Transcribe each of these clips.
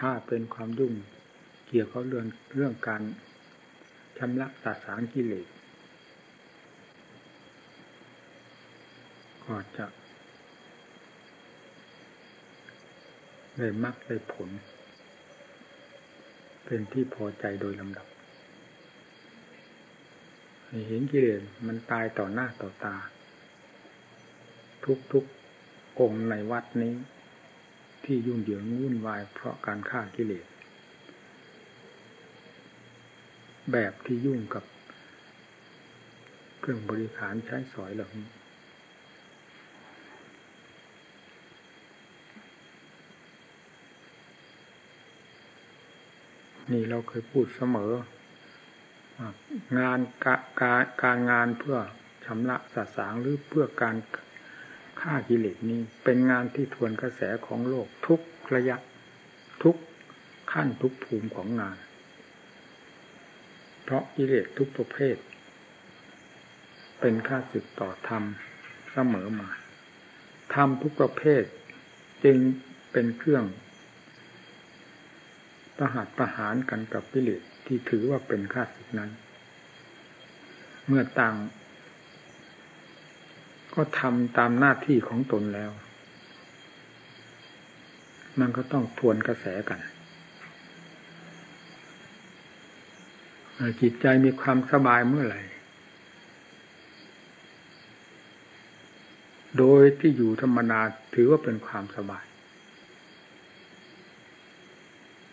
ถ้าเป็นความยุ่งเกี่ยวกับเรื่องเรื่องการชำระสาสางกิเลสก็จะได้มรรคได้ผล เป็นที่พอใจโดยลำดับเห็นกิเลสมันตายต่อหน้าต่อตา ทุกๆองในวัดนี้ ที่ยุ่งเหยิงวุ่นวายเพราะการฆ่ากิเลส แบบที่ยุ่งกับเครื่องบริขารใช้สอยเหล่านี้นี่เราเคยพูดเสมองานการการงานเพื่อชำระสาสางหรือเพื่อการ ฆ่ากิเลสนี้ เป็นงานที่ทวนกระแสของโลกทุกระยะ ทุกขั้นทุกภูมิของงาน เพราะกิเลสทุกประเภท เป็นค่าศึกต่อธรรมเสมอมาธรรมทุกประเภท จึงเป็นเครื่อง ประหัตประหารกันกับกิเลสที่ถือว่าเป็นข้าศึกนั้น เมื่อต่าง ก็ทำตามหน้าที่ของตนแล้ว มันก็ต้องทวนกระแสกันจิตใจมีความสบายเมื่อไหร่ โดยที่อยู่ธรรมนาถือว่าเป็นความสบาย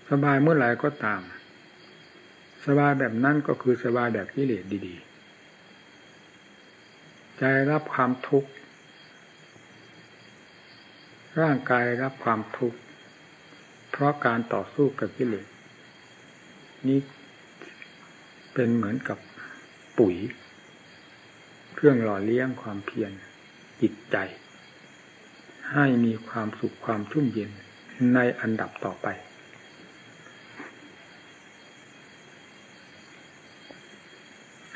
สบายเมื่อไหร่ก็ตาม สบายแบบนั้นก็คือสบายแบบกิเลสดีๆ ใจรับความทุกข์ ร่างกายรับความทุกข์ เพราะการต่อสู้กับกิเลสนี้เป็นเหมือนกับปุ๋ย เครื่องหล่อเลี้ยงความเพียรจิตใจ ให้มีความสุขความชุ่มเย็นในอันดับต่อไป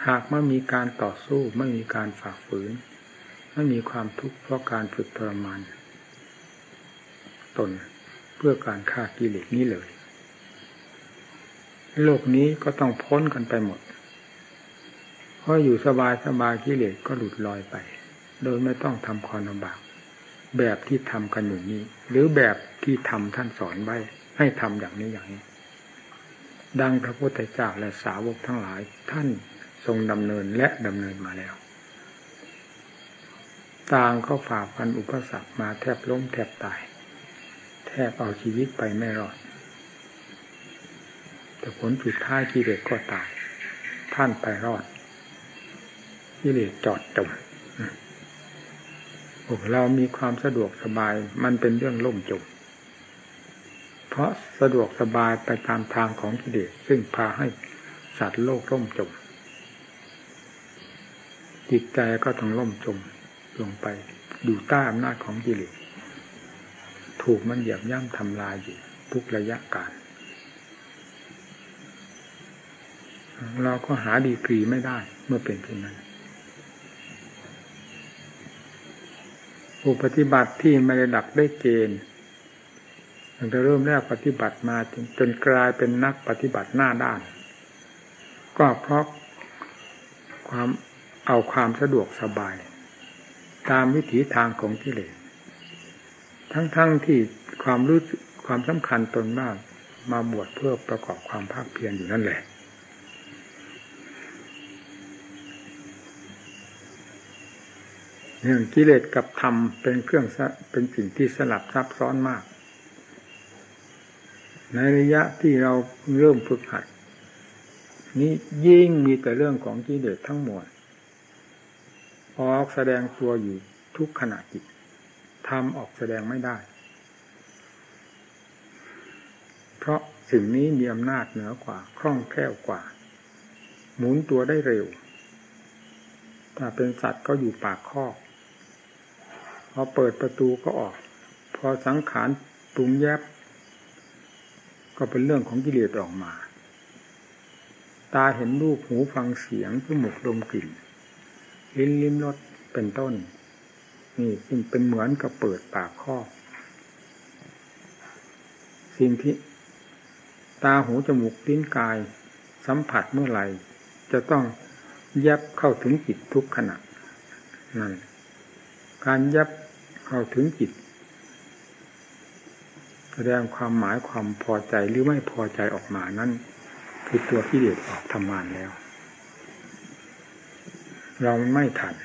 หากไม่มีการต่อสู้ไม่มีการฝ่าฝืน ไม่มีความทุกข์เพราะการฝึกทรมานตนเพื่อการฆ่ากิเลสนี้เลย โลกนี้ก็ต้องพ้นกันไปหมด เพราะอยู่สบายสบายกิเลสก็หลุดลอยไป โดยไม่ต้องทำความลำบาก แบบที่ทำกันอยู่นี้ หรือแบบที่ทำท่านสอนไว้ ให้ทำอย่างนี้อย่างนี้ ดังพระพุทธเจ้าและสาวกทั้งหลายท่าน ทรงดำเนินและดำเนินมาแล้ว ต่างก็ฝ่าฟันอุปสรรคมาแทบล้มแทบตาย แทบเอาชีวิตไปไม่รอด แต่ผลสุดท้ายกิเลสก็ตาย ท่านไปรอดกิเลสจอดจมพวกเรามีความสะดวกสบายมันเป็นเรื่องล่มจม เพราะสะดวกสบายไปตามทางของกิเลสซึ่งพาให้สัตว์โลกล่มจม จิตใจก็ต้องล่มจมลงไปอยู่ใต้อำนาจของกิเลสถูกมันเหยียบย่ำทำลายอยู่ทุกระยะการ เราก็หาดีกรีไม่ได้เมื่อเป็นเช่นนั้นผู้ปฏิบัติที่ไม่ได้ดักได้เกณฑ์ตั้งแต่เริ่มแรกปฏิบัติมาจนจนกลายเป็นนักปฏิบัติหน้าด้าน ก็เพราะความ เอาความสะดวกสบาย ตามวิถีทางของกิเลสทั้งๆทที่ความรู้ความสำคัญตนมาก มาบวชเพื่อประกอบความภาคเพียรอยู่นั่นแหละเรื่องกิเลสกับธรรมเป็นเครื่องเป็นสิ่งที่สลับซับซ้อนมาก ในระยะที่เราเริ่มฝึกหัดนี้ยิ่งมีแต่เรื่องของกิเลสทั้งหมด ออกแสดงตัวอยู่ทุกขณะจิตทำออกแสดงไม่ได้ เพราะสิ่งนี้มีอำนาจเหนือกว่า คล่องแคล่วกว่า หมุนตัวได้เร็ว ถ้าเป็นสัตว์ก็อยู่ปากคอก พอเปิดประตูก็ออก พอสังขารปรุงแยบ ก็เป็นเรื่องของกิเลสออกมา ตาเห็นรูปหูฟังเสียงจมูกดมกลิ่น ลิ้นลิ้มรสเป็นต้น นี่ซึ่งเป็นเหมือนกับเปิดปากข้อ สิ่งที่ ตาหูจมูกลิ้นกาย สัมผัสเมื่อไหร่ จะต้องยับเข้าถึงจิตทุกขณะนั่นการยับเข้าถึงจิตแสดงความหมายความพอใจหรือไม่พอใจออกมานั่นคือตัวที่เด็ดออกทำงานแล้ว เราไม่ทัน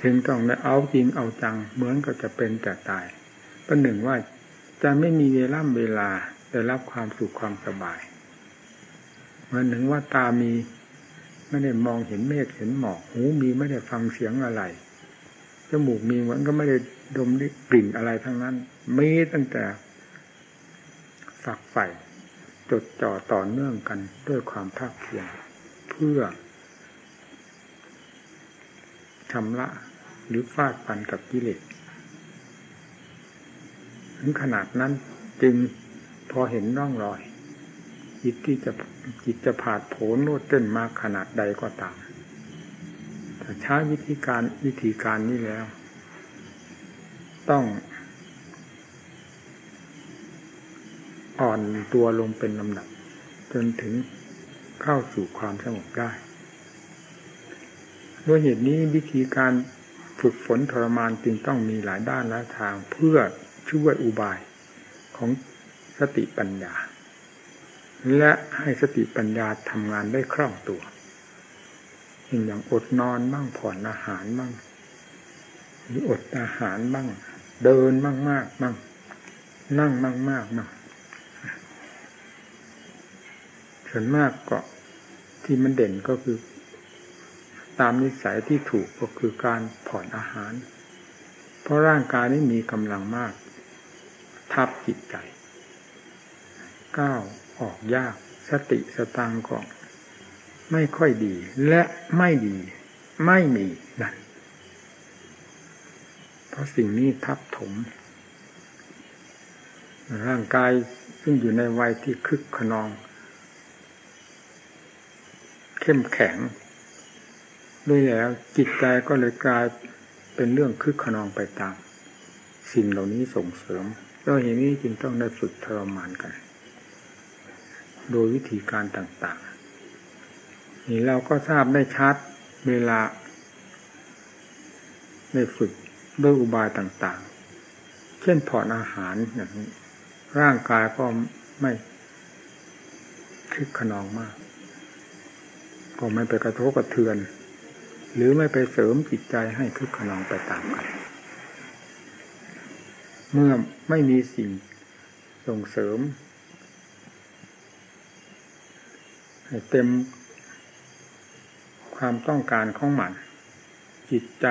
ถึงต้องได้เอาจริงเอาจังเหมือนกับจะเป็นแต่ตายประหนึ่งว่าจะไม่มีเวลาเวลาได้รับความสุขความสบายเหมือนหนึ่งว่าตามีไม่ได้มองเห็นเมฆเห็นหมอกหูมีไม่ได้ฟังเสียงอะไรจมูกมีเหมันก็ไม่ได้ดมกลิ่นอะไรทั้งนั้นมีตั้งแต่ฝักใฝ่ จดจ่อต่อเนื่องกันด้วยความภาคเพียรเพื่อชำระหรือฟาดฟันกับกิเลสถึงขนาดนั้นจึงพอเห็นร่องรอย จิตที่จะจิตจะผาดโผนโนดเต้นมาขนาดใดก็ตามถ้าใช้วิธีการวิธีการนี้แล้ว ต้อง อ่อนตัวลงเป็นลำดับ จนถึงเข้าสู่ความสงบได้ด้วยเหตุนี้วิธีการฝึกฝนทรมานจึงต้องมีหลายด้านหลายทางเพื่อช่วยอุบายของสติปัญญา และให้สติปัญญาทำงานได้คล่องตัวอย่างอดนอนบ้างผ่อนอาหารบ้างหรืออดอาหารบ้าง เดินบ้างมากบ้างนั่งบ้างมากบ้าง ส่วนมากก็ที่มันเด่นก็คือ ตามนิสัยที่ถูกก็คือการผ่อนอาหาร เพราะร่างกายนี้มีกำลังมาก ทับจิตใจก้าวออกยาก สติสตังก็ไม่ค่อยดี และไม่ดี ไม่มีนั่นเพราะสิ่งนี้ทับถม ร่างกายซึ่งอยู่ในวัยที่คึกขนอง เข้มแข็งด้วยแล้วจิตใจก็เลยกลายเป็นเรื่องคึกขนองไปตาม สิ่งเหล่านี้ส่งเสริมด้วเหตุนี้จึงต้องได้ฝึกทรมานกัน โดยวิธีการต่างๆ นี่เราก็ทราบได้ชัดเวลาได้ฝึกด้วยอุบายต่างๆ เช่นผ่อนอาหารอย่างนี้ร่างกายก็ไม่คึกขนองมาก ก็ไม่ไปกระทบกระเทือน หรือไม่ไปเสริมจิตใจให้คึกขนองไปตามกัน เมื่อไม่มีสิ่งส่งเสริม ให้เต็มความต้องการของมัน จิตใจ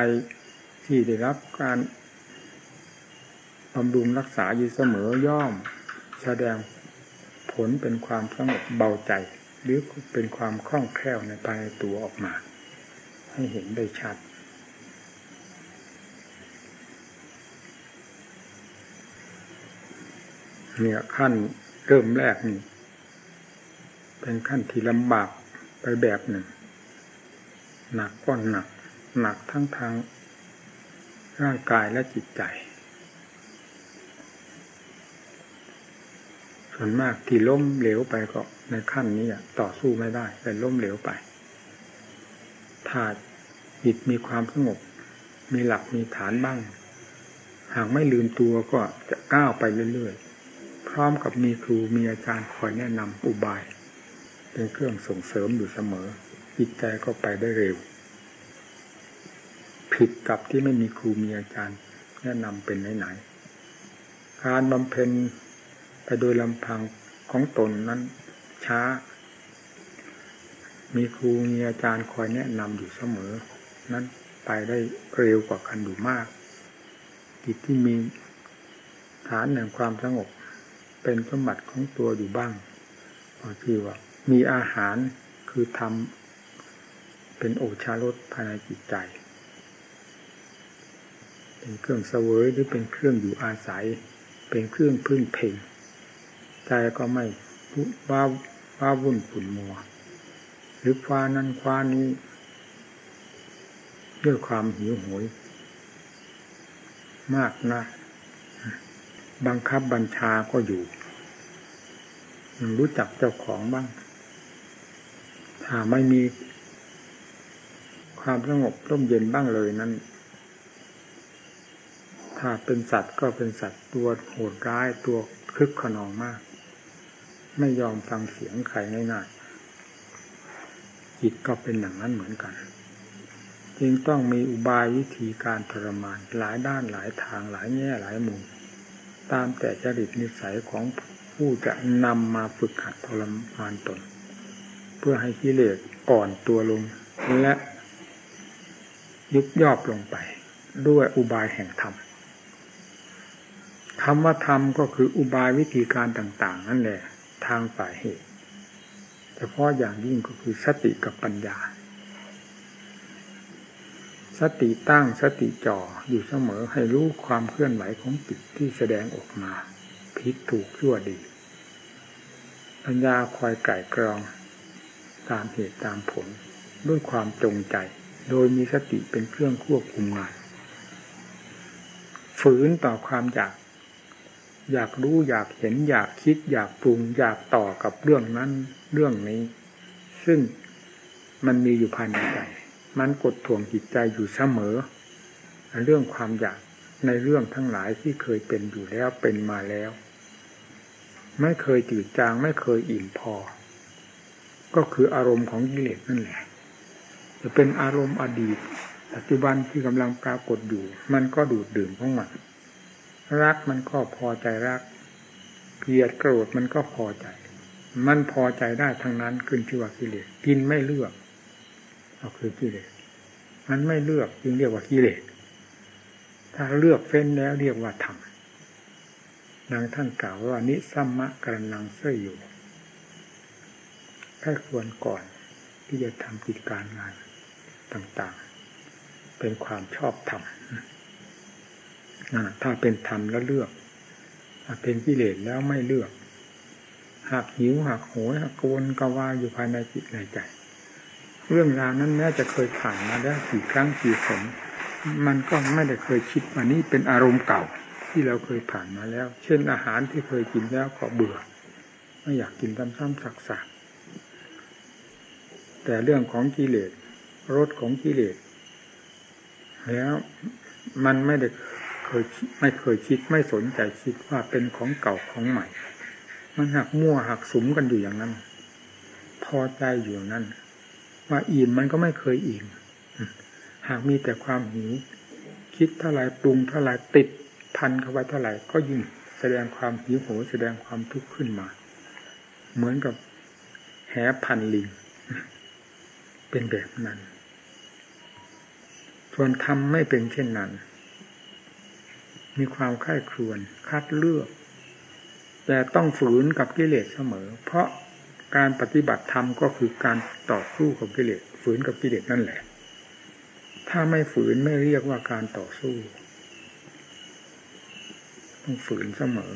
ที่ได้รับการบำรุงรักษาอยู่เสมอย่อม แสดงผลเป็นความสงบเบาใจ หรือเป็นความคล่องแคล่วในภายในตัวออกมา ให้เห็นได้ชัด เนี่ยขั้นเริ่มแรกนี่ เป็นขั้นที่ลำบากไปแบบหนึ่ง หนักก้อนหนัก หนักทั้งทางร่างกายและจิตใจ ส่วนมากที่ล้มเหลวไปก็ในขั้นนี้ต่อสู้ไม่ได้แต่ล้มเหลวไป ถ้าจิตมีความสงบ มีหลักมีฐานบ้าง หากไม่ลืมตัวก็จะก้าวไปเรื่อยๆ พร้อมกับมีครูมีอาจารย์คอยแนะนำอุบาย เป็นเครื่องส่งเสริมอยู่เสมอ จิตใจก็ไปได้เร็ว ผิดกับที่ไม่มีครูมีอาจารย์แนะนำเป็นไหนๆการบำเพ็ญ ไปโดยลำพังของตนนั้นช้า มีครูมีอาจารย์คอยแนะนำอยู่เสมอ นั้นไปได้เร็วกว่ากันอยู่มาก จิตที่มีฐานแห่งความสงบ เป็นสมบัติของตัวอยู่บ้างก็คือว่ามีอาหารคือทำเป็นโอชารสภายในจิตใจ เป็นเครื่องเสวยหรือเป็นเครื่องอยู่อาศัย เป็นเครื่องพึ่งเพ่ง ใจก็ไม่ว้าว้าวุ่นขุ่นมัว หรือคว้านั้นคว้านี้ ด้วยความหิวโหย มากนะ บังคับบัญชาก็อยู่รู้จักเจ้าของบ้าง ถ้าไม่มีความสงบร่มเย็นบ้างเลยนั้น ถ้าเป็นสัตว์ก็เป็นสัตว์ตัวโหดร้ายตัวคึกขนองมาก ไม่ยอมฟังเสียงใครง่ายๆจิตก็เป็นอย่างนั้นเหมือนกัน จึงต้องมีอุบายวิธีการทรมานหลายด้านหลายทางหลายแง่หลายมุม ตามแต่จริตนิสัยของผู้จะนำมาฝึกหัดทรมานตน เพื่อให้กิเลสอ่อนตัวลงและยุบยอบลงไป ด้วยอุบายแห่งธรรมคำว่าธรรมก็คืออุบายวิธีการต่าง ๆ นั่นแหละ ทางฝ่ายเหตุเฉพาะอย่างยิ่งก็คือสติกับปัญญา สติตั้งสติจ่ออยู่เสมอให้รู้ความเคลื่อนไหวของจิตที่แสดงออกมาผิดถูกชั่วดี ปัญญาคอยไก่กรอง ตามเหตุตามผล ด้วยความจงใจ โดยมีสติเป็นเครื่องควบคุมงานฝืนต่อความอยาก อยากรู้อยากเห็นอยากคิด อยากปรุง อยากต่อกับเรื่องนั้นเรื่องนี้ ซึ่งมันมีอยู่ภายในใจ มันกดถ่วงจิตใจอยู่เสมอ เรื่องความอยากในเรื่องทั้งหลายที่เคยเป็นอยู่แล้วเป็นมาแล้ว ไม่เคยจืดจางไม่เคยอิ่มพอ ก็คืออารมณ์ของกิเลสนั่นแหละจะเป็นอารมณ์อดีตปัจจุบันที่กำลังปรากฏอยู่ มันก็ดูดดื่มของมัน รักมันก็พอใจรัก เกลียดโกรธมันก็พอใจ มันพอใจได้ทั้งนั้นขึ้นชื่อว่ากิเลสกินไม่เลือกก็คือกิเลสมันไม่เลือกจึงเรียกว่ากิเลสถ้าเลือกเฟ้นแล้วเรียกว่าธรรมนางท่านกล่าวว่านิสัมมะกรนังเสยอยู่แค่ควรก่อนที่จะทำกิจการงานต่างๆ เป็นความชอบธรรม ถ้าเป็นธรรมแล้วเลือกถ้าเป็นกิเลสแล้วไม่เลือกหักหิวหักโหยหักโกนกวาอยู่ภายในจิตในใจ เรื่องราวนั้นแม้จะเคยผ่านมาแล้วกี่ครั้งกี่ผลมันก็ไม่ได้เคยคิดว่านี้เป็นอารมณ์เก่าที่เราเคยผ่านมาแล้ว เช่นอาหารที่เคยกินแล้วก็เบื่อ ไม่อยากกินซ้ำๆสักๆแต่เรื่องของกิเลสรสของกิเลสแล้วมันไม่ได้เค ยไม่เคยคิดไม่สนใจคิดว่าเป็นของเก่าของใหม่ มันหักมั่วหักสุมกันอยู่อย่างนั้น พอใจอยู่อย่างนั้น ว่าอิ่มมันก็ไม่เคยอิ่มหากมีแต่ความหิวคิดเท่าไรปรุงเท่าไรติดพันเข้าไว้เท่าไหร่ก็ยิ่งแสดงความหิวโหยแสดงความทุกข์ขึ้นมา เหมือนกับแหพันลิง เป็นแบบนั้น ส่วนทำไม่เป็นเช่นนั้น มีความค่ายครวนคัดเลือก แต่ต้องฝืนกับกิเลสเสมอ เพราะการปฏิบัติธรรมก็คือการต่อสู้กับกิเลสฝืนกับกิเลสนั่นแหละ ถ้าไม่ฝืนไม่เรียกว่าการต่อสู้ต้องฝืนเสมอ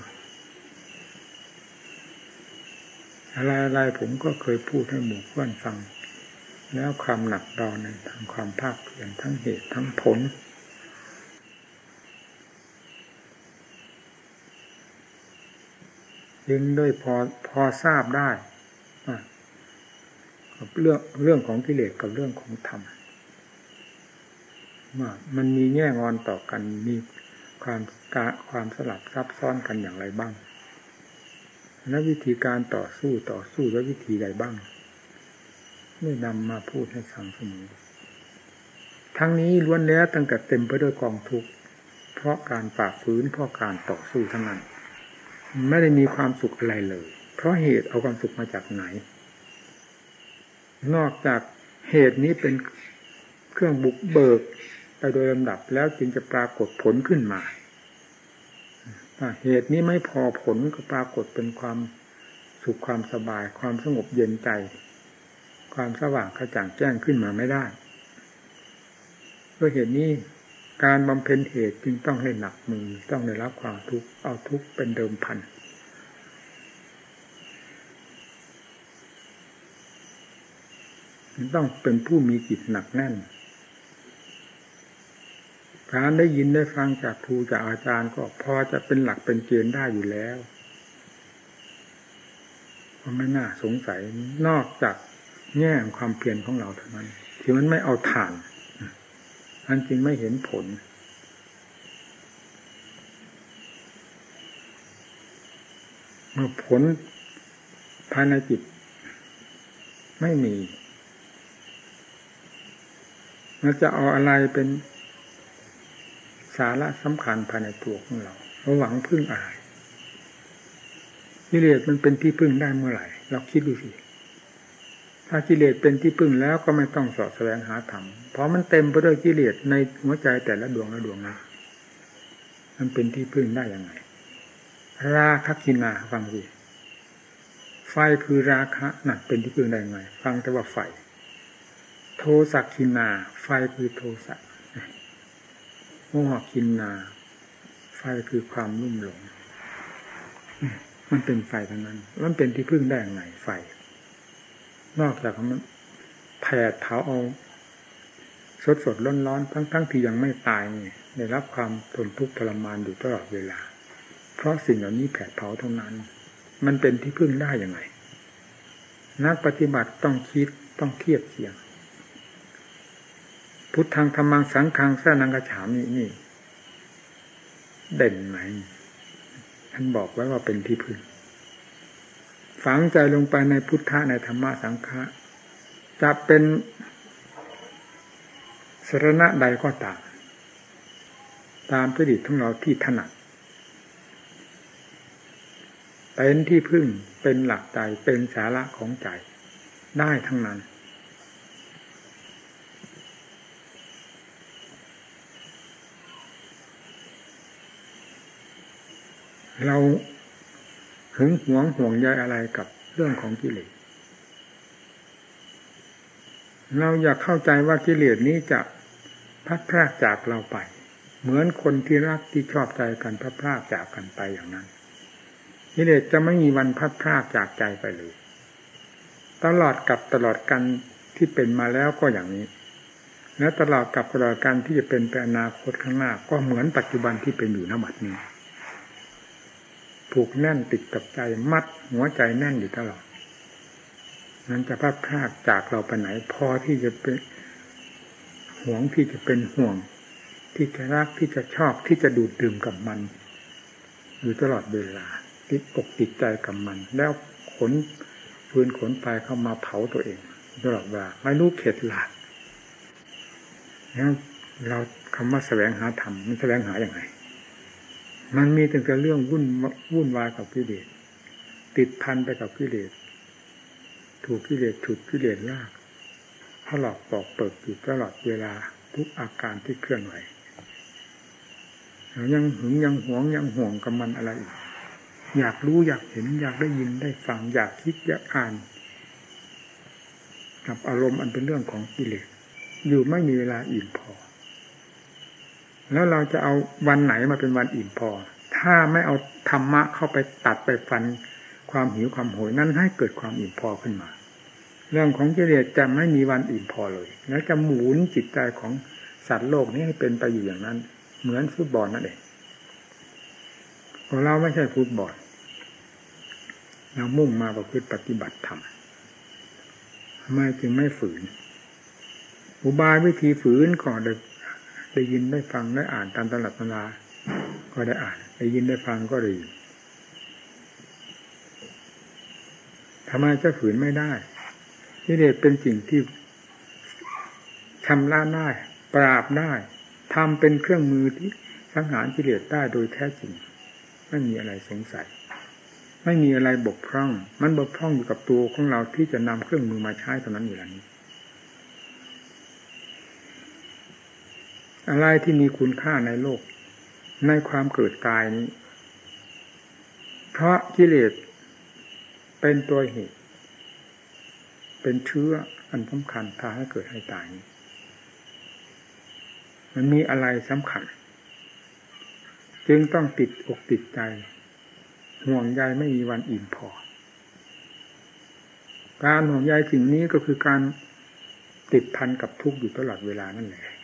อะไรๆผมก็เคยพูดให้หมู่เพื่อนฟัง แล้วความหนักเบาในทางความภาคเพียรทั้งเหตุทั้งผล ยึงด้วยพอพอทราบได้เรื่องเรื่องของกิเลสกับเรื่องของธรรมว่ามันมีแง่งอนต่อกันมีความกะความสลับซับซ้อนกันอย่างไรบ้าง และวิธีการต่อสู้ต่อสู้และวิธีใดบ้างไม่นำมาพูดให้ฟังเสมอทั้งนี้ล้วนแล้วตั้งแต่เต็มไปด้วยกองทุกข์เพราะการปราฝืนเพราะการต่อสู้ทั้งนั้น ไม่ได้มีความสุขอะไรเลย เพราะเหตุเอาความสุขมาจากไหน นอกจากเหตุนี้เป็นเครื่องบุกเบิกไปโดยลำดับแล้วจึงจะปรากฏผลขึ้นมาเหตุนี้ไม่พอผลก็ปรากฏเป็นความสุขความสบาย ความสงบเย็นใจ ความสว่างกระจ่างแจ้งขึ้นมาไม่ได้ด้วยเหตุนี้ การบำเพ็ญเหตุจึงต้องให้หนักมือต้องได้รับความทุกข์เอาทุกข์เป็นเดิมพันต้องเป็นผู้มีจิตหนักแน่น การได้ยินได้ฟังจากครูจากอาจารย์ก็พอจะเป็นหลักเป็นเกณฑ์ได้อยู่แล้วก็ไม่น่าสงสัยนอกจากแง่ความเพียรของเราเท่านั้นที่มันไม่เอาฐาน อันจริงไม่เห็นผล เมื่อผลภายในจิต ไม่มีมันจะเอาอะไรเป็นสาระสำคัญภายในตัวของเราเราหวังพึ่งอะไรกิเลสมันเป็นที่พึ่งได้เมื่อไหร่ เราคิดดูสิ ถ้ากิเลสเป็นที่พึ่งแล้วก็ไม่ต้องสอบแสวงหาธรรม เพราะมันเต็มไปด้วยกิเลสในหัวใจแต่ละดวงละดวงนะมันเป็นที่พึ่งได้ยังไง ราคกินาฟังสิไฟคือราคะนั่นเป็นที่พึ่งได้ยังไง ฟังแต่ว่าไฟ โทสักกินา ไฟคือโทสักโมหกินนา ไฟคือความรุ่มหลง มันเป็นไฟทั้งนั้น มันเป็นที่พึ่งได้ยังไง ไฟ นอกจากมันแผดเผาเอาสดสดร้อนร้อนทั้งทั้งที่ยังไม่ตายนี่ได้รับความทนทุกข์ทรมานอยู่ตลอดเวลา เพราะสิ่งเหล่านี้แผดเผาเท่านั้น มันเป็นที่พึ่งได้ยังไง นักปฏิบัติต้องคิดต้องเทียบเทียง พุทธังธรรมังสังฆังสนังกระฉามนี่นี่ เด่นไหมท่านบอกไว้ว่าเป็นที่พึ่ง ฝังใจลงไปในพุทธะในธรรมะสังฆะจะเป็นสรณะใดก็ตาม ตามจริตของเราที่ถนัดเป็นที่พึ่งเป็นหลักใจเป็นสาระของใจได้ทั้งนั้นเรา หึงหวงห่วงใยอะไรกับเรื่องของกิเลสเราอยากเข้าใจว่ากิเลสนี้จะพัดพรากจากเราไป เหมือนคนที่รักที่ชอบใจกันพัดพรากจากกันไปอย่างนั้น กิเลสจะไม่มีวันพัดพรากจากใจไปเลย ตลอดกับตลอดกันที่เป็นมาแล้วก็อย่างนี้ และตลอดกับตลอดกันที่จะเป็นไปอนาคตข้างหน้า ก็เหมือนปัจจุบันที่เป็นอยู่ณบัดนี้ ผูกแน่นติดกับใจมัดหัวใจแน่นอยู่ตลอด นั้นจะพัดพลาดจากเราไปไหนพอที่จะเป็นห่วงที่จะเป็นห่วง ที่จะรักที่จะชอบที่จะดูดดื่มกับมัน อยู่ตลอดเวลา ติดอกติดใจกับมัน แล้วขนฟืนขนไฟเข้ามาเผาตัวเองตลอดเวลาไม่รู้เข็ดหลาดแล้วเราคำว่าแสวงหาธรรมมันแสวงหาอย่างไร มันมีแต่เรื่องวุ่นวุ่นวายกับกิเลสติดพันไปกับกิเลสถูกกิเลสถูกกิเลสลากถลอกปอกเปิดอยู่ตลอดเวลาทุกอาการที่เคลื่อนไหวยังหึงยังหวงยังห่วงกับมันอะไรอีกอยากรู้อยากเห็นอยากได้ยินได้ฟังอยากคิดอยากอ่าน กับอารมณ์อันเป็นเรื่องของกิเลสอยู่ไม่มีเวลาอิ่มพอ แล้วเราจะเอาวันไหนมาเป็นวันอิ่มพอ ถ้าไม่เอาธรรมะเข้าไปตัดไปฟันความหิวความโหยนั้นให้เกิดความอิ่มพอขึ้นมา เรื่องของกิเลสจะไม่มีวันอิ่มพอเลย แล้วจะหมุนจิตใจของสัตว์โลกนี้ให้เป็นไปอยู่อย่างนั้น เหมือนฟุตบอลนั่นเองของเราไม่ใช่ฟุตบอลเรามุ่งมาประพฤติปฏิบัติธรรมทำไมจึงไม่ฝืน อุบายวิธีฝืนก่อนเด็ ได้ยินได้ฟังได้อ่านตามตลับตำราก็ได้อ่านได้ยินได้ฟังก็ดีทำไมจะฝืนไม่ได้กิเลสเป็นสิ่งที่ชำระได้ ปราบได้ทำเป็นเครื่องมือที่สังหารกิเลสได้โดยแท้จริง ไม่มีอะไรสงสัย ไม่มีอะไรบกพร่อง มันบกพร่องอยู่กับตัวของเราที่จะนำเครื่องมือมาใช้เท่านั้นอยู่แล้วนี้ อะไรที่มีคุณค่าในโลก ในความเกิดกายนี้ เพราะกิเลสเป็นตัวเหตุ เป็นเชื้ออันสำคัญพาให้เกิดให้ตายนี้ มันมีอะไรสำคัญ จึงต้องติดอกติดใจ ห่วงใยไม่มีวันอิ่มพอ การห่วงใยสิ่งนี้ก็คือการติดพันกับทุกข์อยู่ตลอดเวลานั่นแหละ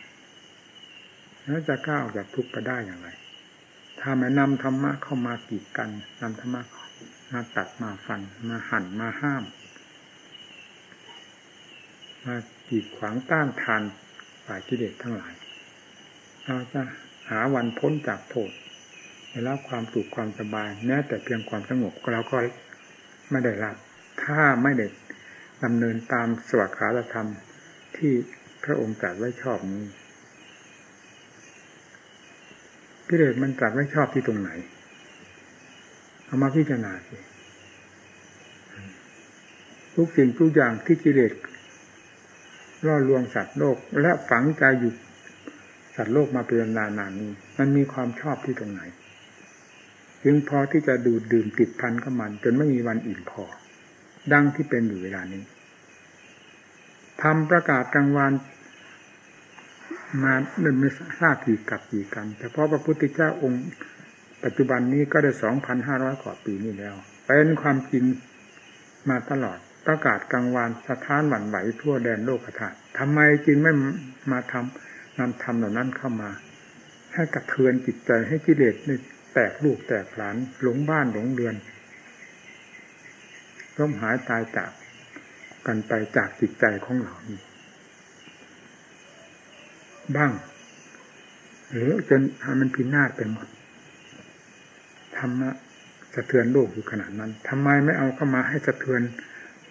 แล้วจะก้าวจากทุกข์ไปได้อย่างไร ถ้าไม่นำธรรมะเข้ามากีดกันนำธรรมะมาตัดมาฟันมาหั่นมาห้าม มากีดขวางต้านทานฝ่ายกิเลสทั้งหลาย เราจะหาวันพ้นจากโทษได้รับความสุขความสบายแม้แต่เพียงความสงบเราก็ไม่ได้รับ ถ้าไม่ได้ดำเนินตามสวัสดิธรรมที่พระองค์ตรัสไว้ชอบนี้ กิเลสมันตรัสไว้ชอบที่ตรงไหน เอามาพิจารณาสิทุกสิ่งทุกอย่างที่กิเลสล่อลวงสัตว์โลก และฝังใจอยู่สัตว์โลกมาเป็นนานานนี้ มันมีความชอบที่ตรงไหนจึงพอที่จะดูดดื่มติดพันกับมัน จนไม่มีวันอิ่มพอ ดังที่เป็นอยู่เวลานี้ทำประกาศกลางวัน มาไม่ทราบกี่กับกี่กัน แต่เพราะพระพุทธเจ้าองค์ ปัจจุบันนี้ก็ได้สองพันห้าร้อยกว่าปีนี้แล้ว เป็นความจริงมาตลอดประกาศกลางวันสถานหวั่นไหวทั่วแดนโลกธาตุทำไมจึงไม่มาทำนำธรรมเหล่านั้นเข้ามา ให้กระเทือนจิตใจให้กิเลสนี่แตกลูกแตกหลานหลงบ้านหลงเรือนร่มหายตายจากกันไปจากจิตใจของเรานี้ บ้าง หรือจนมันพินาศไปหมดธรรมะสะเทือนโลกอยู่ขนาดนั้นทำไมไม่เอาเข้ามาให้สะเทือน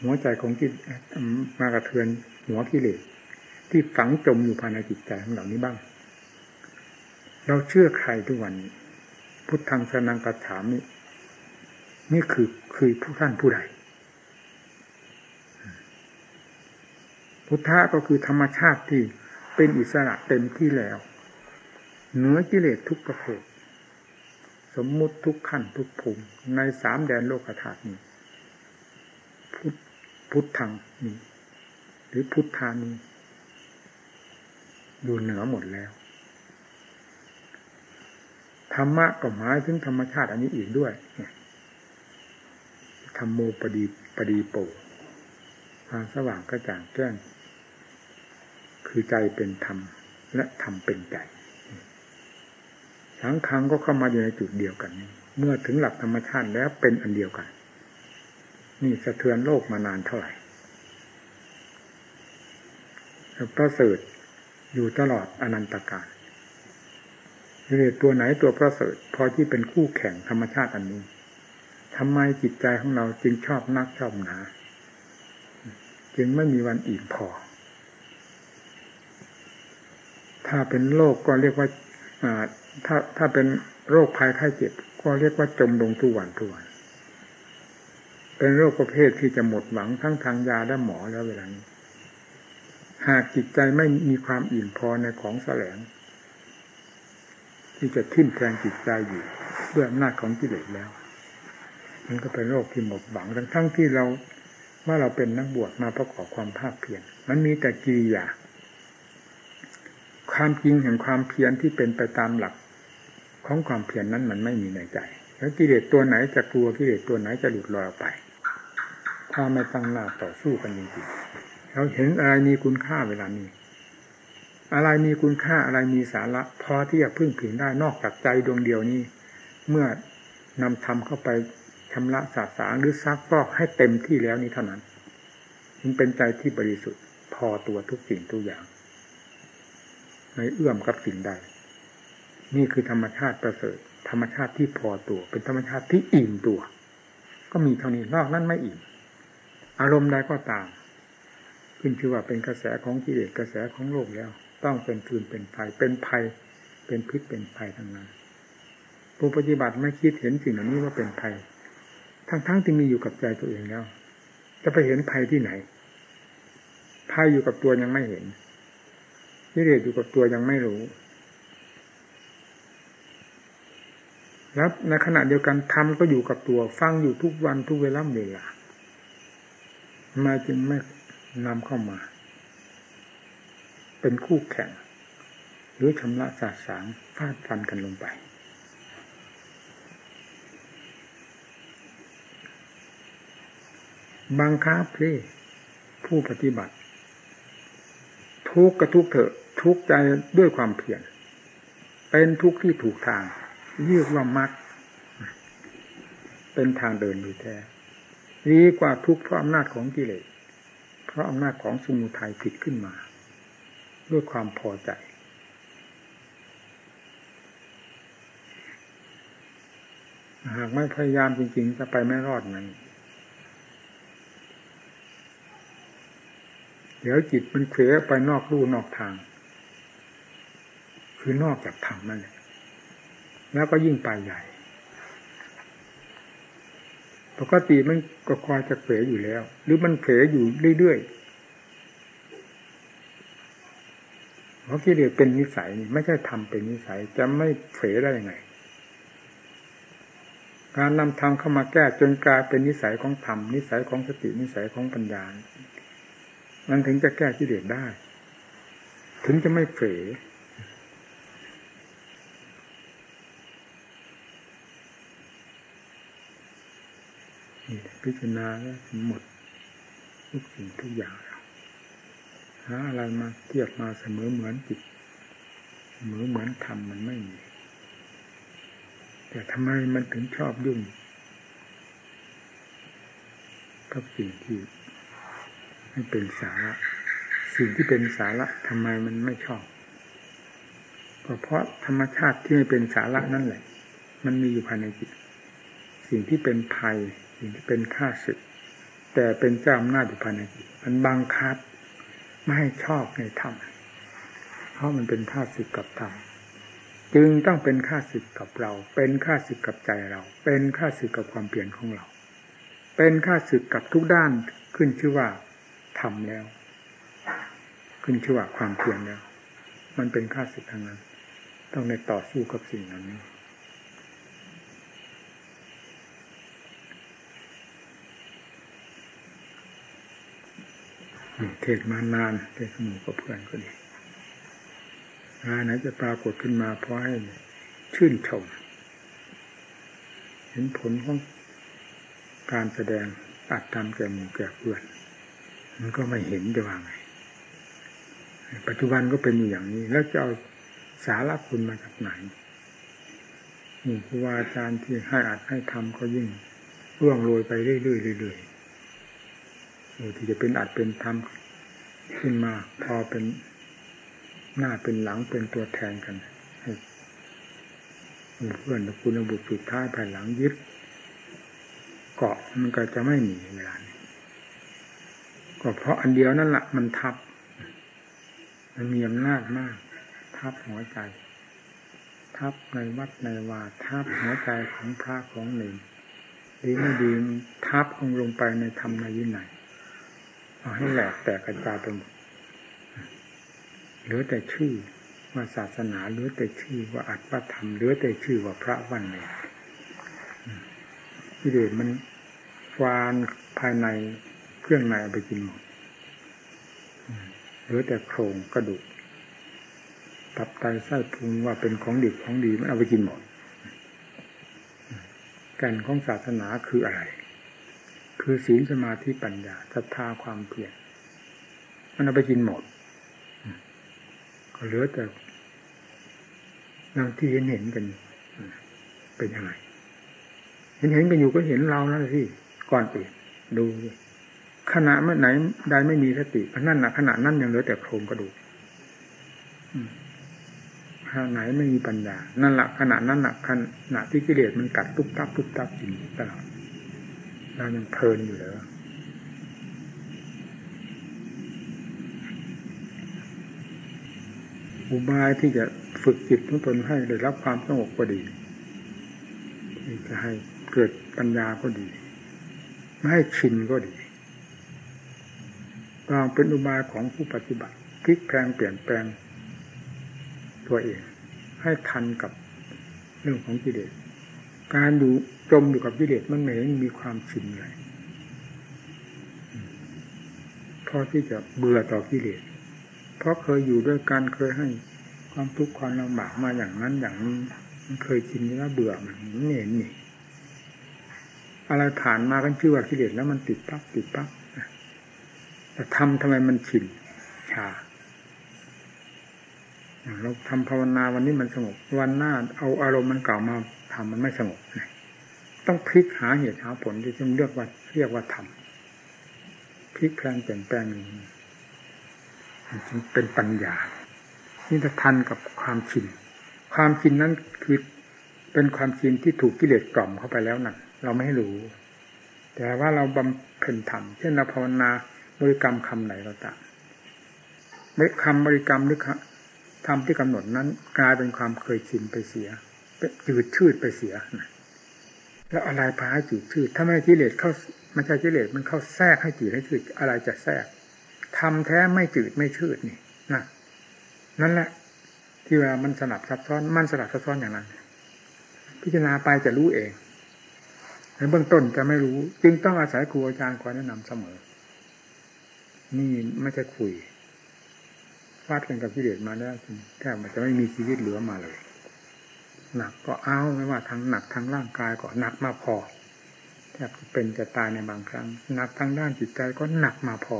หัวใจของจิตมากระเทือนหัวกิเลสที่ฝังจมอยู่ภายในจิตใจของเรานี้บ้าง เราเชื่อใครทุกวัน พุทธังสนังกระถามนี่นี่คือคือผู้ท่านผู้ใด พุทธะก็คือธรรมชาติที่ เป็นอิสระเต็มที่แล้ว เหนือกิเลสทุกประเภทสมมุติทุกขั้นทุกภูมิในสามแดนโลกธาตุนี้ พุทพุทธังนี้ หรือพุทธานี้อยู่เหนือหมดแล้ว ธรรมะก็หมายถึงธรรมชาติอันนี้อีกด้วยธรรมโมปดีปดีโปความสว่างกระจ่างแจ้ง คือใจเป็นธรรมและธรรมเป็นใจสังขังก็เข้ามาอยู่ในจุดเดียวกันนี้เมื่อถึงหลักธรรมชาติแล้วเป็นอันเดียวกัน นี่สะเทือนโลกมานานเท่าไหร่ประเสริฐอยู่ตลอดอนันตการเหตุตัวไหนตัวประเสริฐพอที่เป็นคู่แข่งธรรมชาติอันนี้ทำไมจิตใจของเราจึงชอบนักชอบหนา จึงไม่มีวันอิ่มพอ ถ้าเป็นโรคก็เรียกว่าถ้าถ้าเป็นโรคภัยไข้เจ็บ ก็เรียกว่าจมลงทุกวันทุกวัน เป็นโรคประเภทที่จะหมดหวังทั้งทางยาและหมอแล้วเวลานี้ หากจิตใจไม่มีความอิ่มพอในของแสลง ที่จะทิ่มแทงจิตใจอยู่ด้วยอำนาจของกิเลสแล้ว มันก็เป็นโรคที่หมดหวังทั้งทั้งที่เราว่าเราเป็นนักบวชมาประกอบความภาคเพียรมันมีแต่กิริยา ความจริงแห่งความเพียรที่เป็นไปตามหลัก ของความเพียรนนั้นมันไม่มีในใจ แล้วกิเลสตัวไหนจะกลัวกิเลสตัวไหนจะหลุดลอยออกไป ถ้าไม่ตั้งหน้าต่อสู้กันจริงๆเราเห็นอะไรมีคุณค่าเวลานี้ อะไรมีคุณค่าอะไรมีสาระพอที่จะพึ่งพิงได้นอกจากใจดวงเดียวนี้ เมื่อนำธรรมเข้าไปชำระสาสางหรือซักฟอกให้เต็มที่แล้วนี้เท่านั้นมันเป็นใจที่บริสุทธิ์ พอตัวทุกสิ่งทุกอย่าง ไม่เอื้อมกับสิ่งใด นี่คือธรรมชาติประเสริฐ ธรรมชาติที่พอตัว เป็นธรรมชาติที่อิ่มตัว ก็มีเท่านี้นอกนั้นไม่อิ่มอารมณ์ใดก็ตาม ขึ้นชื่อว่าเป็นกระแสของกิเลสกระแสของโลกแล้ว ต้องเป็นฟืนเป็นไฟเป็นภัย เป็นพิษเป็นภัยทั้งนั้นผู้ปฏิบัติไม่คิดเห็นสิ่งเหล่านี้ว่าเป็นภัย ทั้งๆที่มีอยู่กับใจตัวเองแล้ว จะไปเห็นภัยที่ไหนภัยอยู่กับตัวยังไม่เห็น กิเลสอยู่กับตัวยังไม่รู้แล้วในขณะเดียวกันทำก็อยู่กับตัว ฟังอยู่ทุกวันทุกเวลาเวลามาจึงไม่นำเข้ามา เป็นคู่แข่ง หรือชำระสาสางฟาดฟันกันลงไปบางค้าเพลผู้ปฏิบัติ ทุกกระทุกเถอะ ทุกข์ใจด้วยความเพียรเป็นทุกข์ที่ถูกทางเรียกว่ามัดเป็นทางเดินดยแท้ดีกว่าทุกข์เพราะอำนาจของกิเลสเพราะอำนาจของสมุทัยผิดขึ้นมา ด้วยความพอใจ หากไม่พยายามจริงๆ จะไปไม่รอดนั้นเดี๋ยวจิตมันเขวไปนอกลู่นอกทาง คือนอกจากธรรมนั่นแหละแล้วก็ยิ่งไปใหญ่ปกติมันก็คอยจะเขวออยู่แล้ว หรือมันเขวออยู่เรื่อยๆเพราะกิเลสเป็นนิสัยไม่ใช่ทำเป็นนิสัย จะไม่เขวได้ยังไง การนำธรรมเข้ามาแก้จนกลายเป็นนิสัยของธรรมนิสัยของสตินิสัยของปัญญา มันถึงจะแก้กิเลสได้ ถึงจะไม่เผลอ พิจารณาแล้วหมดทุกสิ่งทุกอย่างหาอะไรมาเทียบมาเสมอเหมือนจิตเสมอเหมือนธรรมมันไม่มี แต่ทำไมมันถึงชอบยุ่งกับสิ่งที่ให้เป็นสาระ สิ่งที่เป็นสาระทำไมมันไม่ชอบก็เพราะธรรมชาติที่ไม่เป็นสาระนั่นแหละ มันมีอยู่ภายในจิต สิ่งที่เป็นภัย เป็นข้าศึก แต่เป็นเจ้าอำนาจอยู่ภายในจิตมันบังคับ ไม่ให้ชอบในธรรมเพราะมันเป็นข้าศึกกับธรรมจึงต้องเป็นข้าศึกกับเรา เป็นข้าศึกกับใจเรา เป็นข้าศึกกับความเปลี่ยนของเรา เป็นข้าศึกกับทุกด้านขึ้นชื่อว่าทำแล้ว ขึ้นชื่อว่าความเพียรแล้ว มันเป็นค่าศึกทางนั้น ต้องในต่อสู้กับสิ่งเหล่านี้ เทศมานานเทศสมุกับเพื่อนก็ดีงานไหนจะปรากฏขึ้นมาเพราะให้ชื่นชม เห็นผลของการแสดงอัดทำแก่หมู่แก่เพื่อน มันก็ไม่เห็นจะว่าไง ปัจจุบันก็เป็นอย่างนี้ แล้วจะเอาสาระคุณมาจากไหนครูบาอาจารย์ที่ให้อัดให้ทำก็ยิ่งร่วงโรยไปเรื่อยๆเรื่อยๆ ที่จะเป็นอัดเป็นทำขึ้นมาพอเป็นหน้าเป็นหลังเป็นตัวแทนกันเพื่อนคุณบุตรสุดท้ายภายหลังยึด เกาะมันก็จะไม่มีเวลานี้ก็เพราะอันเดียวนั่นแหละมันทับ มันมีอำนาจมาก ทับหัวใจ ทับในวัดในวาทับหัวใจของพระของหนึ่งดีไม่ดีทับลงลงไปในธรรมในยินไหน เอาให้แหลกแตกกระจายไปหมดเหลือแต่ชื่อว่าศาสนาเหลือแต่ชื่อว่าอัตถธรรมเหลือแต่ชื่อว่าพระวันเนี่ยที่เดชมันฟานภายในเครื่องในเอาไปกินหมดเหลือแต่โครงกระดูกตับไตไส้พุงว่าเป็นของดีของดีมันเอาไปกินหมดก่นของศาสนาคืออะไร คือศีลสมาธิปัญญาศรัทธาความเพียรมันเอาไปกินหมด ก็เหลือแต่ดังที่เห็นเห็นกันเป็นยังไงเห็นเห็นกันอยู่ก็เห็นเราแล้วสิก่อนอื่นดูขณะเมื่อไหนใดไม่มีสตินั่นนะขณะนั้นยังเหลือแต่โครงกระดูกขณะไหนไม่มีปัญญา นั่นแหละขณะนั้นแหละขณะที่กิเลสมันกัดตุ๊บตับตุ๊บตับจริงตลอด เรายังเพลินอยู่เลยอุบายที่จะฝึกจิตของตนให้ได้รับความสงบก็ดีที่จะให้เกิดปัญญาก็ดี ไม่ให้ชินก็ดีลองเป็นอุบายของผู้ปฏิบัติพลิกแปลงเปลี่ยนแปลงตัวเอง ให้ทันกับเรื่องของกิเลส การอยู่จมอยู่กับกิเลสมันไม่มีความชินเลยพอที่จะเบื่อต่อกิเลสเพราะเคยอยู่ด้วยกันเคยให้ความทุกข์ความลำบากมาอย่างนั้นอย่างนี้มันเคยชินแล้วเบื่อมันไม่เห็นนี่อะไรผ่านมากันชื่อว่ากิเลสแล้วมันติดปั๊บติดปั๊บแต่ทำทำไมมันชินชาเราทำภาวนาวันนี้มันสงบวันหน้าเอาอารมณ์มันเก่ามา ทำมันไม่สงบต้องพลิกหาเหตุหาผลที่จะเรียกว่าเรียกว่าทำพลิกแปลงเปลี่ยนแปลงจึงเป็นปัญญานี่จะทันกับความชินความชินนั้นคือเป็นความชินที่ถูกกิเลสกล่อมเข้าไปแล้วนั่นเราไม่ให้รู้ แต่ว่าเราบำเพ็ญธรรมเช่นเราภาวนาบริกรรมคำไหนเราตามคำบริกรรมหรือทำที่กำหนดนั้น กลายเป็นความเคยชินไปเสีย จืดชืดไปเสียแล้วอะไรพาให้จืดชืดถ้าไม่กิเลสเข้าไม่ใช่กิเลสมันเข้าแทรกให้จืดให้ชืดอะไรจะแทรกทำแท้ไม่จืดไม่ชืดนี่นะนั่นแหละ ที่เวลามันสลับซับซ้อนมันสลับซับซ้อนอย่างนั้น พิจารณาไปจะรู้เองในเบื้องต้นจะไม่รู้ จึงต้องอาศัยครูอาจารย์คอยแนะนำเสมอ นี่ไม่ใช่คุยฟาดกันกับกิเลสมาแล้วแทบมันจะไม่มีชีวิตเหลือมาเลย หนักก็เอาไม่ว่าทั้งหนักทั้งร่างกายก็หนักมาพอแทบเป็นจะตายในบางครั้ง หนักทางด้านจิตใจก็หนักมาพอ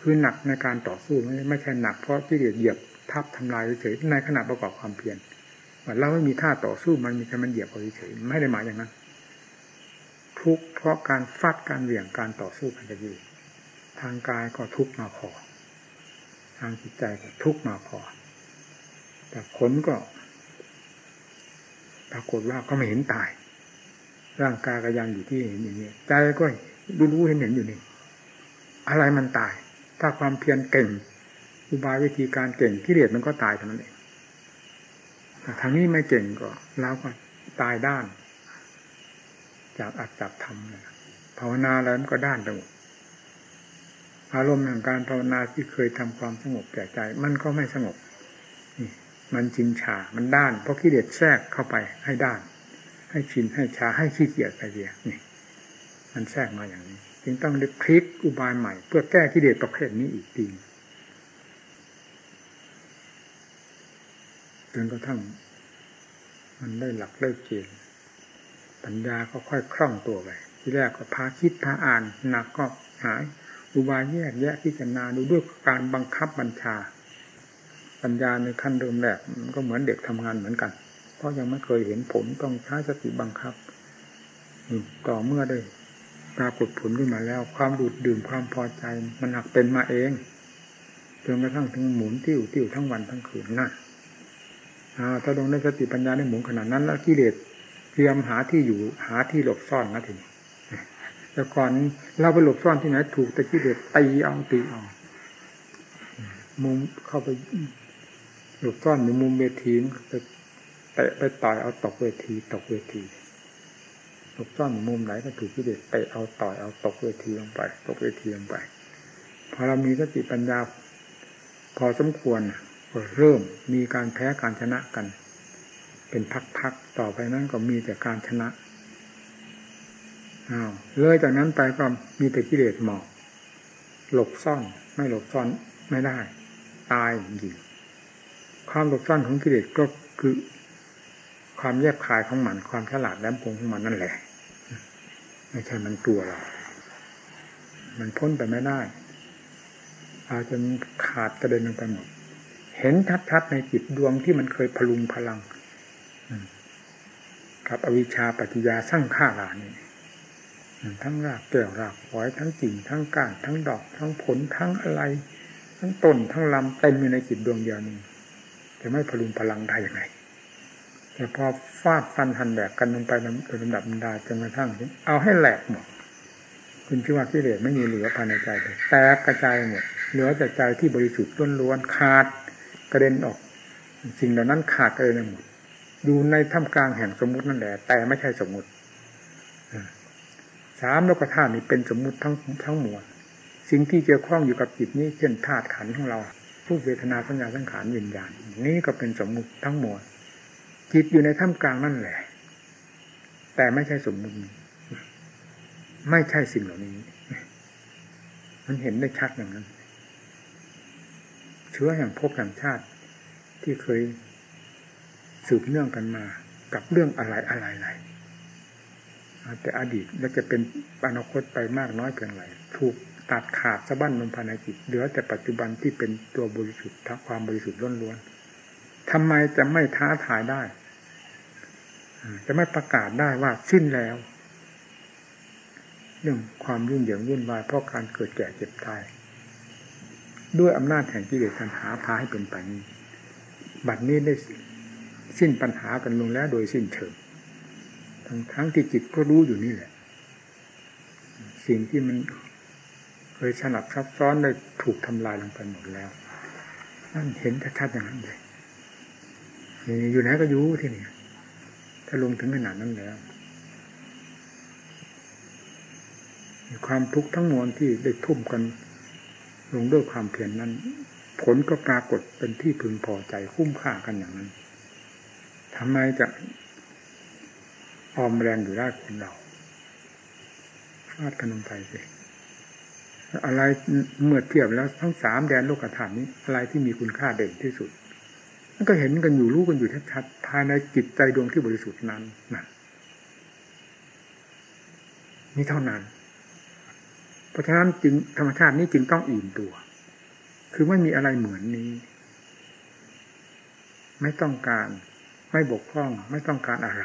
คือหนักในการต่อสู้ไม่ไม่ใช่หนักเพราะกิเลสเหยียบทับทำลายเฉยในขณะประกอบความเพียรว่าเราไม่มีท่าต่อสู้มันมีแค่มันเหยียบเอาเฉยไม่ได้หมายอย่างนั้น ทุกเพราะการฟาดการเหวี่ยงการต่อสู้กันจะอยู่ทางกายก็ทุกมาพอ ทางจิตใจก็ทุกมาพอ แต่ผลก็ ปรากฏว่าก็ไม่เห็นตาย ร่างกายก็ยังอยู่ที่เห็นอย่างนี้ใจก็รู้รู้เห็นเห็นอยู่นี่ อะไรมันตาย ถ้าความเพียรเก่งอุบายวิธีการเก่งกิเลสมันก็ตายเท่านั้นเองทางนี้ไม่เก่งก็แล้วก็ตายด้าน จากอัดจับทำภาวนาแล้วมันก็ด้านไปหมดอารมณ์แห่งการภาวนาที่เคยทำความสงบแก่ใจ มันก็ไม่สงบนี่ มันชินชา มันด้าน เพราะกิเลสแทรกเข้าไปให้ด้าน ให้ชินให้ชาให้ขี้เกียจไปเดียนี่ มันแทรกมาอย่างนี้ จึงต้องได้พลิกอุบายใหม่ เพื่อแก้กิเลสประเภทนี้อีกทีจนกระทั่ง มันได้หลักได้เกณฑ์ปัญญาก็ค่อยคล่องตัวไปที่แรกก็พาคิดพาอ่านหนักก็หาย อุบายแยกแยะพิจารณาดูด้วยการบังคับบัญชา ปัญญาในขั้นเริ่มแรกมันก็เหมือนเด็กทำงานเหมือนกัน เพราะยังไม่เคยเห็นผลต้องใช้สติบังคับต่อเมื่อได้ปรากฏผลขึ้นมาแล้ว ความดูดดื่มความพอใจ มันหักเป็นมาเองจนกระทั่งถึงหมุนติ้วติ้วทั้งวันทั้งคืนนั่นถ้าลงในสติปัญญาในหมุนขนาดนั้น แล้วกิเลสเตรียมหาที่อยู่หาที่หลบซ่อนนะทีนี้แต่ก่อนเราไปหลบซ่อนที่ไหนถูกแตะกี้เด็ดตีเอาตีเอามุมเข้าไป หลบซ่อนอยู่มุมเวทีไปเตะไปต่อยเอาตกเวทีตกเวทีหลบซ่อนอยู่มุมไหนก็ถูกที่เด็ดเตะเอาต่อยเอาตกเวทีลงไป ตกเวทีลงไปพอเรามีสติปัญญา พอสมควรก็เริ่มมีการแพ้การชนะกัน เป็นพักๆต่อไปนั้นก็มีแต่การชนะอ้าวเลยจากนั้นไปก็มีแต่กิเลสหมอกหลบซ่อนไม่หลบซ่อนไม่ได้ ตายจริง ความหลบซ่อนของกิเลสก็คือความแยบคายของมันความฉลาดแหลมคมของมันนั่นแหละ ไม่ใช่มันตัวเรา มันพ้นไปไม่ได้อาจจะขาดกระเด็นลงไปหมดเห็นชัดๆในจิตดวงที่มันเคยพลุงพลังกับอวิชชาปัจจยาสร้างข้ารานี่ทั้งรากแก้วรากหอยทั้งกิ่งทั้งก้านทั้งดอก ทั้งผลทั้งอะไร ทั้งต้นทั้งลำเต็มอยู่ในจิตดวงเดียวนี้ จะไม่พลุงพลังได้อยังไงแต่พอฟาดฟันหันแบกกันลงไปเป็นลำดับมันดาจนกระทั่งเอาให้แหลกหมดคุณชื่อว่ากิเลสไม่มีเหลือภายในใจเลยแตกกระจายหมดเหลือแต่ใจที่บริสุทธิ์ล้วนๆขาดกระเด็นออก สิ่งเหล่านั้นขาดกระเด็นหมดอยู่ในท่ามกลางแห่งสมมุตินั่นแหละ แต่ไม่ใช่สมมุติสามโลกธาตุนี่เป็นสมมุติทั้งทั้งมวลสิ่งที่เกี่ยวข้องอยู่กับจิตนี้เช่นธาตุขันของเรา ผู้เวทนาสัญญาสังขารวิญญาณนี่ก็เป็นสมมุติทั้งหมวลจิตอยู่ในท่ามกลางนั่นแหละ แต่ไม่ใช่สมมุติไม่ใช่สิ่งเหล่านี้ มันเห็นได้ชัดอย่างนั้นเชื้อแห่งภพแห่งชาติ ที่เคยสืบเนื่องกันมา กับเรื่องอะไรอะไรอะไรแต่อดีตและจะเป็นอนาคตไปมากน้อยเพียงไรถูก ตัดขาดสะบั้นลงภายในจิตเหลือแต่ปัจจุบันที่เป็นตัวบริสุทธิ์ทั้งความบริสุทธิ์ล้วนทำไมจะไม่ท้าทายได้ จะไม่ประกาศได้ว่าสิ้นแล้ว เรื่องความยุ่งเหยิงวุ่นวายเพราะการเกิดแก่เจ็บตายด้วยอำนาจแห่งกิเลสตัณหาพาให้เป็นไปนี้บัดนี้ได้สิ้นปัญหากันลงแล้วโดยสิ้นเชิงทั้งทั้งที่จิตก็รู้อยู่นี่แหละ สิ่งที่มัน ยสนับซับซ้อนได้ถูกทำลายลงไปหมดแล้ว นั่นเห็นชัดๆอย่างนั้นเลยอยู่ไหนก็อยู่ที่นี่ถ้าลงถึงขนาดนั้นแล้วความทุกข์ทั้งมวลที่ได้ทุ่มกัน ลงด้วยความเพียรนนั้น ผลก็ปรากฏเป็นที่พึงพอใจคุ้มค่ากันอย่างนั้นทำไมจะออมแรงอยู่ได้คนเราฟาดกันลงไปสิ อะไรเมื่อเทียบแล้วทั้งสามแดนโลกธาตุนี้ อะไรที่มีคุณค่าเด่นที่สุดมันก็เห็นกันอยู่รู้กันอยู่ชัดๆภายในจิตใจดวงที่บริสุทธิ์นั้นน่ะนี่เท่านั้น เพราะฉะนั้นจึงธรรมชาตินี้จึงต้องอิ่มตัว คือไม่มีอะไรเหมือนนี้ ไม่ต้องการไม่บกพร่อง ไม่ต้องการอะไร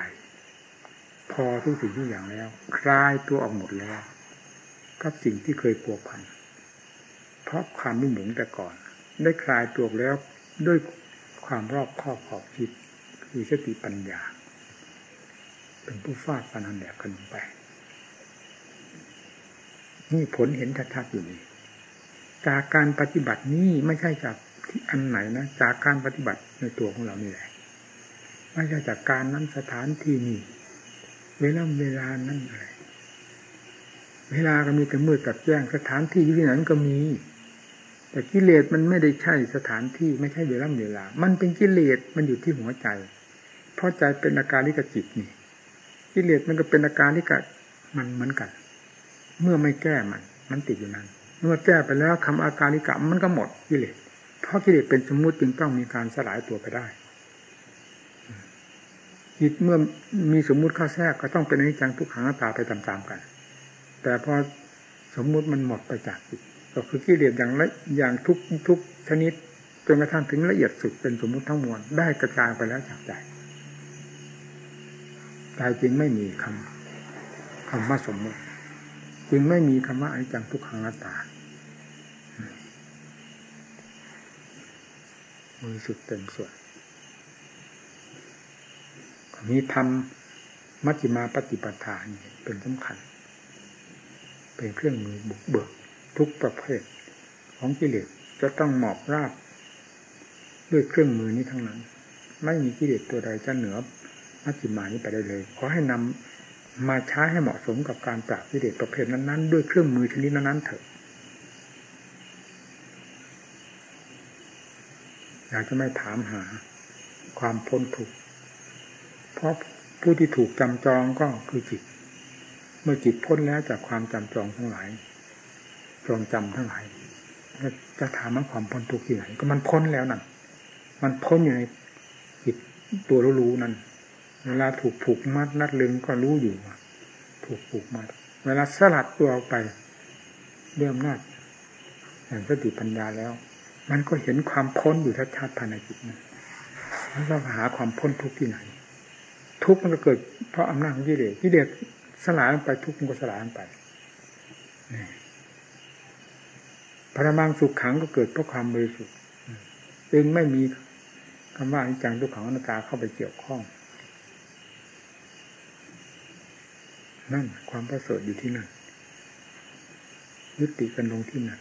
พอทุกสิ่งทุกอย่างแล้ว คลายตัวออกหมดแล้ว กับสิ่งที่เคยกลัวพัน เพราะความมุ่งหมงแต่ก่อน ได้คลายตัวแล้วด้วยความรอบคอบขอบคิดคือสติปัญญา เป็นผู้ฟาดฟันอันแดกกันไป นี่ผลเห็นชัดๆอยู่นี่จากการปฏิบัตินี้ไม่ใช่จากที่อันไหนนะจากการปฏิบัติในตัวของเรานี่แหละไม่ใช่จากการนั้นสถานที่นี้เวลาเวลานั้นอะไร เวลาก็มีแต่มืดกับแจ้งสถานที่ที่ไหนก็มี แต่กิเลสมันไม่ได้ใช่สถานที่ไม่ใช่เวลาเวลา มันเป็นกิเลสมันอยู่ที่หัวใจ เพราะใจเป็นอาการลิกจิตนี่กิเลสมันก็เป็นอาการลิกมันเหมือนกัน เมื่อไม่แก้มัน มันติดอยู่นั้น เมื่อแก้ไปแล้วคำอาการลิกะมันก็หมดกิเลสเพราะกิเลสเป็นสมมุติจึงต้องมีการสลายตัวไปได้จิตเมื่อมีสมมุติเข้าแทรกก็ต้องเป็นอนิจจังทุกขังตาไปตามๆกัน แต่พอสมมุติมันหมดไปจากจิตก็คือกิเลสอย่างละอย่างทุกทุกชนิดจนกระทั่งถึงละเอียดสุดเป็นสมมุติทั้งมวลได้กระจายไปแล้วจากใจใจจริงไม่มีคำคำว่าสมมุติ จึงไม่มีคำว่าอนิจจังทุกขังนัตตามือสุดเต็มส่วนมีธรรมมัชฌิมาปฏิปทาเป็นสำคัญ เป็นเครื่องมือบุกเบิกทุกประเภท ของกิเลสจะต้องหมอบราบ ด้วยเครื่องมือนี้ทั้งนั้น ไม่มีกิเลสตัวใดจะเหนือมัจจิมานี้ไปได้เลยขอให้นำมาใช้ให้เหมาะสมกับการปราบกิเลสประเภทนั้นๆ ด้วยเครื่องมือชนิดนั้นๆเถอะอยากจะไม่ถามหาความพ้นทุกข์เพราะผู้ที่ถูกจำจองก็คือจิต เมื่อจิตพ้นแล้วจากความจำจองทั้งหลายจองจำทั้งหลายจะถามว่าความพ้นทุกข์ที่ไหน ก็มันพ้นแล้วนั่นมันพ้นอยู่ในจิตตัวรู้นั่นเวลาถูกผูกมัดนัดลึงก็รู้อยู่ถูกผูกมัด เวลาสลัดตัวออกไปเรื่องนาจแห่งสติปัญญาแล้ว มันก็เห็นความพ้นอยู่ชัดๆภายในจิตนั้นแล้วเราหาความพ้นทุกข์ที่ไหน ทุกข์มันก็เกิดเพราะอำนาจของกิเลสกิเลส สลายไปทุกข์ก็สลายไปพระมังสุขขังก็เกิดเพราะความบริสุทธิ์จึงไม่มีคำว่าอนิจจังทุกขังอนัตตาเข้าไปเกี่ยวข้อง นั่นความประเสริฐอยู่ที่นั่นยุติกันลงที่นั่น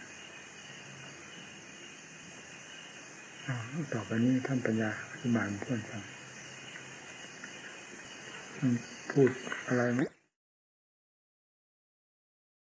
ต่อไปนี้ท่านปัญญาอธิบายเพื่อนฟังพูดอะไรไหม